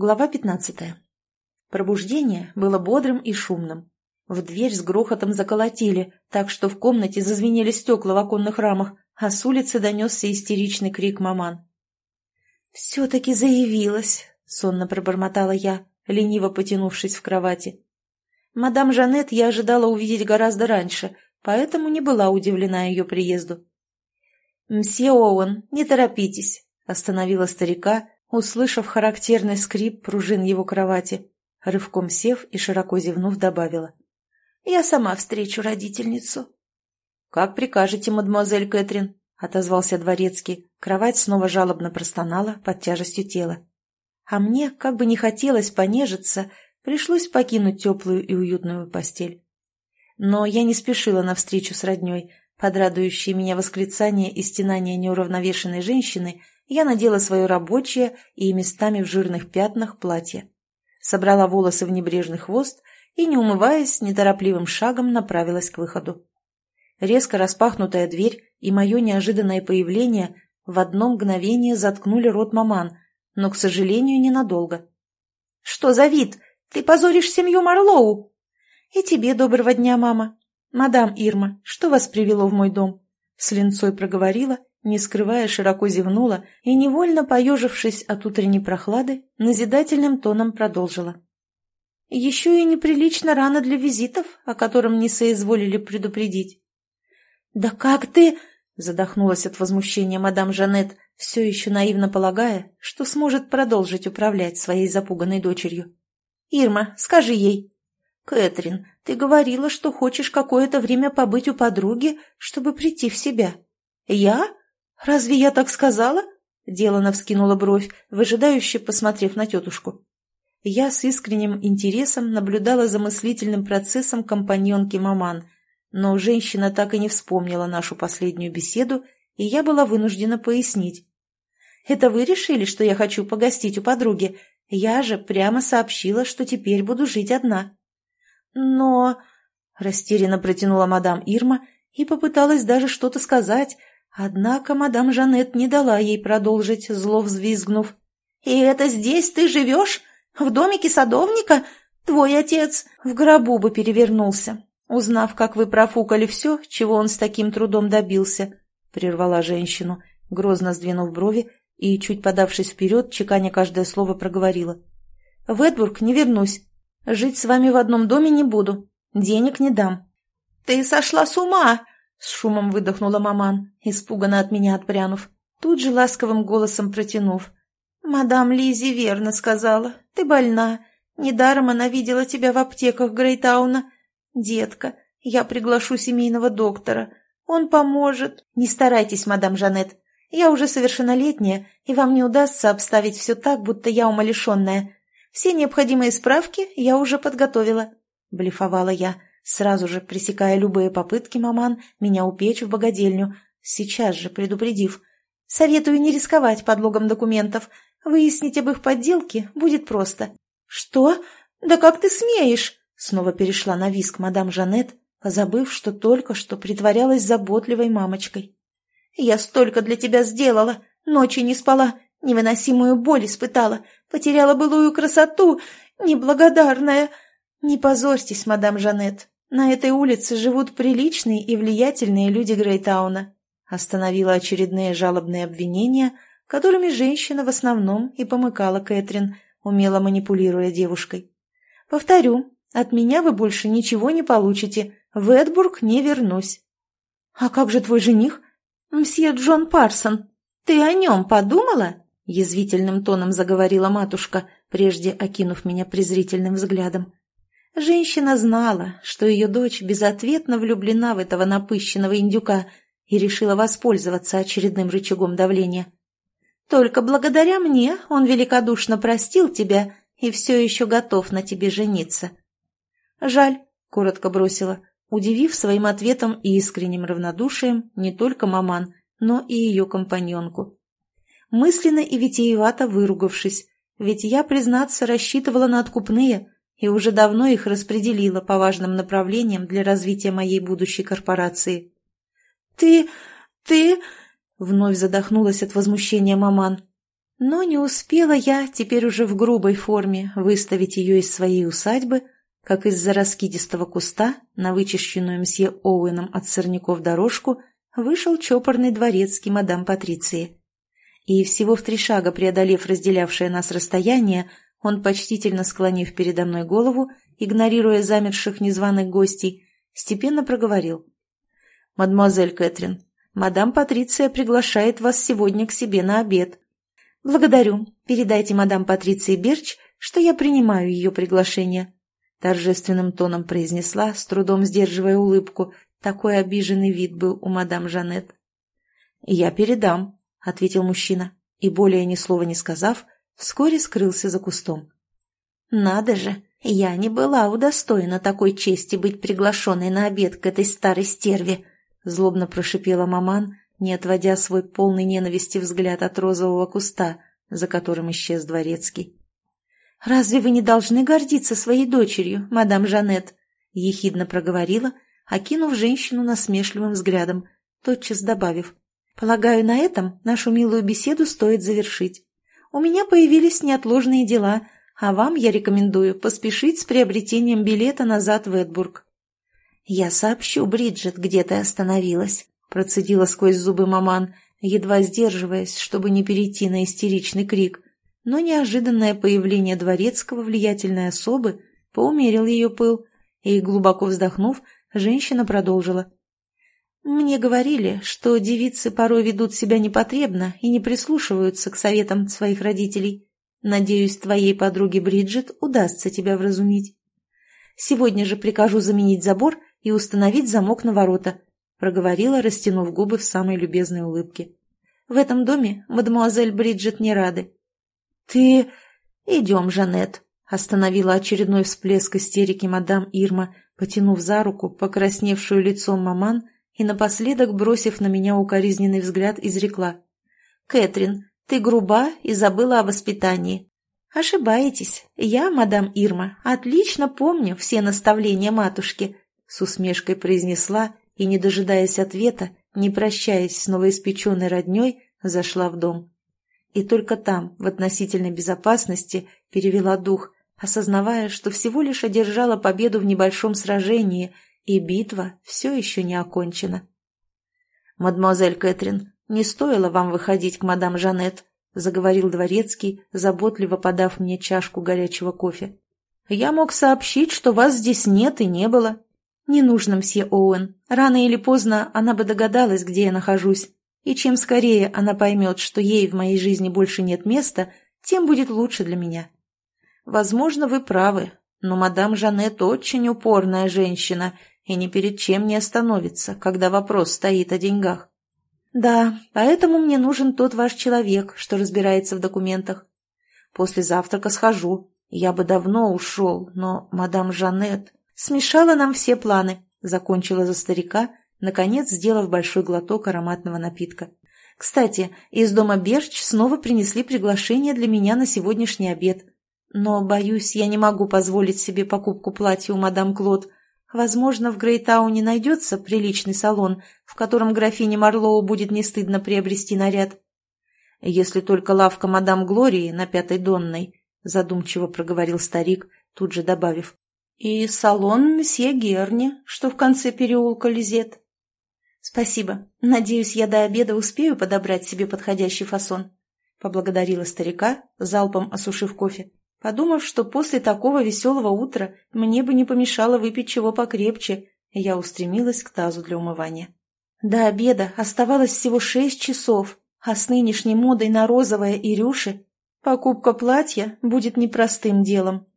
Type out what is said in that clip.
Глава 15. Пробуждение было бодрым и шумным. В дверь с грохотом заколотили, так что в комнате зазвенели стекла в оконных рамах, а с улицы донесся истеричный крик маман. «Все-таки заявилась», — сонно пробормотала я, лениво потянувшись в кровати. Мадам Жанет я ожидала увидеть гораздо раньше, поэтому не была удивлена ее приезду. «Мсье Оуэн, не торопитесь», — остановила старика, услышав характерный скрип пружин его кровати. Рывком сев и широко зевнув, добавила. «Я сама встречу родительницу». «Как прикажете, мадемуазель Кэтрин», — отозвался дворецкий. Кровать снова жалобно простонала под тяжестью тела. А мне, как бы не хотелось понежиться, пришлось покинуть теплую и уютную постель. Но я не спешила навстречу с родней, под радующие меня восклицания и стенания неуравновешенной женщины — я надела свое рабочее и местами в жирных пятнах платье. Собрала волосы в небрежный хвост и, не умываясь, неторопливым шагом направилась к выходу. Резко распахнутая дверь и мое неожиданное появление в одно мгновение заткнули рот маман, но, к сожалению, ненадолго. «Что за вид? Ты позоришь семью Марлоу!» «И тебе доброго дня, мама!» «Мадам Ирма, что вас привело в мой дом?» С линцой проговорила не скрывая, широко зевнула и, невольно поежившись от утренней прохлады, назидательным тоном продолжила. «Еще и неприлично рано для визитов, о котором не соизволили предупредить». «Да как ты...» — задохнулась от возмущения мадам Жанет, все еще наивно полагая, что сможет продолжить управлять своей запуганной дочерью. «Ирма, скажи ей». «Кэтрин, ты говорила, что хочешь какое-то время побыть у подруги, чтобы прийти в себя». «Я? «Разве я так сказала?» — Делана вскинула бровь, выжидающе посмотрев на тетушку. Я с искренним интересом наблюдала за мыслительным процессом компаньонки Маман, но женщина так и не вспомнила нашу последнюю беседу, и я была вынуждена пояснить. «Это вы решили, что я хочу погостить у подруги? Я же прямо сообщила, что теперь буду жить одна». «Но...» — растерянно протянула мадам Ирма и попыталась даже что-то сказать, Однако мадам Жанет не дала ей продолжить, зло взвизгнув. «И это здесь ты живешь? В домике садовника? Твой отец в гробу бы перевернулся, узнав, как вы профукали все, чего он с таким трудом добился», — прервала женщину, грозно сдвинув брови и, чуть подавшись вперед, чеканя каждое слово, проговорила. «В Эдбург не вернусь. Жить с вами в одном доме не буду. Денег не дам». «Ты сошла с ума!» С шумом выдохнула маман, испуганно от меня отпрянув, тут же ласковым голосом протянув. «Мадам Лизи верно сказала. Ты больна. Недаром она видела тебя в аптеках Грейтауна. Детка, я приглашу семейного доктора. Он поможет. Не старайтесь, мадам Жанет. Я уже совершеннолетняя, и вам не удастся обставить все так, будто я умалишенная. Все необходимые справки я уже подготовила», — блефовала я, сразу же пресекая любые попытки маман меня упечь в богадельню, сейчас же предупредив. «Советую не рисковать подлогом документов. Выяснить об их подделке будет просто». «Что? Да как ты смеешь?» Снова перешла на виск мадам Жанет, позабыв, что только что притворялась заботливой мамочкой. «Я столько для тебя сделала, ночи не спала, невыносимую боль испытала, потеряла былую красоту, неблагодарная. Не позорьтесь, мадам Жанет, на этой улице живут приличные и влиятельные люди Грейтауна. Остановила очередные жалобные обвинения, которыми женщина в основном и помыкала Кэтрин, умело манипулируя девушкой. «Повторю, от меня вы больше ничего не получите. В Эдбург не вернусь». «А как же твой жених?» «Мсье Джон Парсон. Ты о нем подумала?» Язвительным тоном заговорила матушка, прежде окинув меня презрительным взглядом. Женщина знала, что ее дочь безответно влюблена в этого напыщенного индюка и решила воспользоваться очередным рычагом давления. «Только благодаря мне он великодушно простил тебя и все еще готов на тебе жениться». «Жаль», — коротко бросила, удивив своим ответом и искренним равнодушием не только маман, но и ее компаньонку. Мысленно и витиевато выругавшись, ведь я, признаться, рассчитывала на откупные — и уже давно их распределила по важным направлениям для развития моей будущей корпорации. «Ты... ты...» — вновь задохнулась от возмущения маман. Но не успела я, теперь уже в грубой форме, выставить ее из своей усадьбы, как из-за раскидистого куста на вычищенную мсье Оуэном от сорняков дорожку вышел чопорный дворецкий мадам Патриции. И всего в три шага преодолев разделявшее нас расстояние, он, почтительно склонив передо мной голову, игнорируя замерших незваных гостей, степенно проговорил. «Мадемуазель Кэтрин, мадам Патриция приглашает вас сегодня к себе на обед». «Благодарю. Передайте мадам Патриции Берч, что я принимаю ее приглашение», — торжественным тоном произнесла, с трудом сдерживая улыбку. Такой обиженный вид был у мадам Жанет. «Я передам», — ответил мужчина, и, более ни слова не сказав, вскоре скрылся за кустом. «Надо же, я не была удостоена такой чести быть приглашенной на обед к этой старой стерве», — злобно прошипела маман, не отводя свой полный ненависти взгляд от розового куста, за которым исчез дворецкий. «Разве вы не должны гордиться своей дочерью, мадам Жанет?» — ехидно проговорила, окинув женщину насмешливым взглядом, тотчас добавив. «Полагаю, на этом нашу милую беседу стоит завершить. У меня появились неотложные дела, а вам я рекомендую поспешить с приобретением билета назад в Эдбург». «Я сообщу, Бриджит, где ты остановилась», Процедила сквозь зубы маман, едва сдерживаясь, чтобы не перейти на истеричный крик. Но неожиданное появление дворецкого влиятельной особы поумерил ее пыл, и, глубоко вздохнув, женщина продолжила. «Мне говорили, что девицы порой ведут себя непотребно и не прислушиваются к советам своих родителей. Надеюсь, твоей подруге Бриджит удастся тебя вразумить. Сегодня же прикажу заменить забор и установить замок на ворота. — проговорила, растянув губы в самой любезной улыбке. «В этом доме мадемуазель Бриджит не рады». «Ты... Идем, Жанет», — остановила очередной всплеск истерики мадам Ирма, потянув за руку покрасневшую лицом маман и напоследок, бросив на меня укоризненный взгляд, изрекла. «Кэтрин, ты груба и забыла о воспитании. Ошибаетесь. Я, мадам Ирма, отлично помню все наставления матушки», — с усмешкой произнесла и, не дожидаясь ответа, не прощаясь с новоиспеченной родней, зашла в дом. И только там, в относительной безопасности, перевела дух, осознавая, что всего лишь одержала победу в небольшом сражении, и битва все еще не окончена. «Мадемуазель Кэтрин, не стоило вам выходить к мадам Жанет», заговорил дворецкий, заботливо подав мне чашку горячего кофе. «Я мог сообщить, что вас здесь нет и не было, «Не нужно, мсье Оуэн. Рано или поздно она бы догадалась, где я нахожусь. И чем скорее она поймет, что ей в моей жизни больше нет места, тем будет лучше для меня». «Возможно, вы правы, но мадам Жанет очень упорная женщина и ни перед чем не остановится, когда вопрос стоит о деньгах». «Да, поэтому мне нужен тот ваш человек, что разбирается в документах. После завтрака схожу. Я бы давно ушел, но мадам Жанет...» Смешала нам все планы, закончила за старика, наконец сделав большой глоток ароматного напитка. Кстати, из дома Берч снова принесли приглашение для меня на сегодняшний обед. Но, боюсь, я не могу позволить себе покупку платья у мадам Клод. Возможно, в Грейтауне найдется приличный салон, в котором графине Марлоу будет не стыдно приобрести наряд. Если только лавка мадам Глории на Пятой Донной, задумчиво проговорил старик, тут же добавив. «И салон месье Герни, что в конце переулка Лизет». «Спасибо. Надеюсь, я до обеда успею подобрать себе подходящий фасон», — поблагодарила старика, залпом осушив кофе, подумав, что после такого веселого утра мне бы не помешало выпить чего покрепче, я устремилась к тазу для умывания. До обеда оставалось всего шесть часов, а с нынешней модой на розовое и рюши покупка платья будет непростым делом.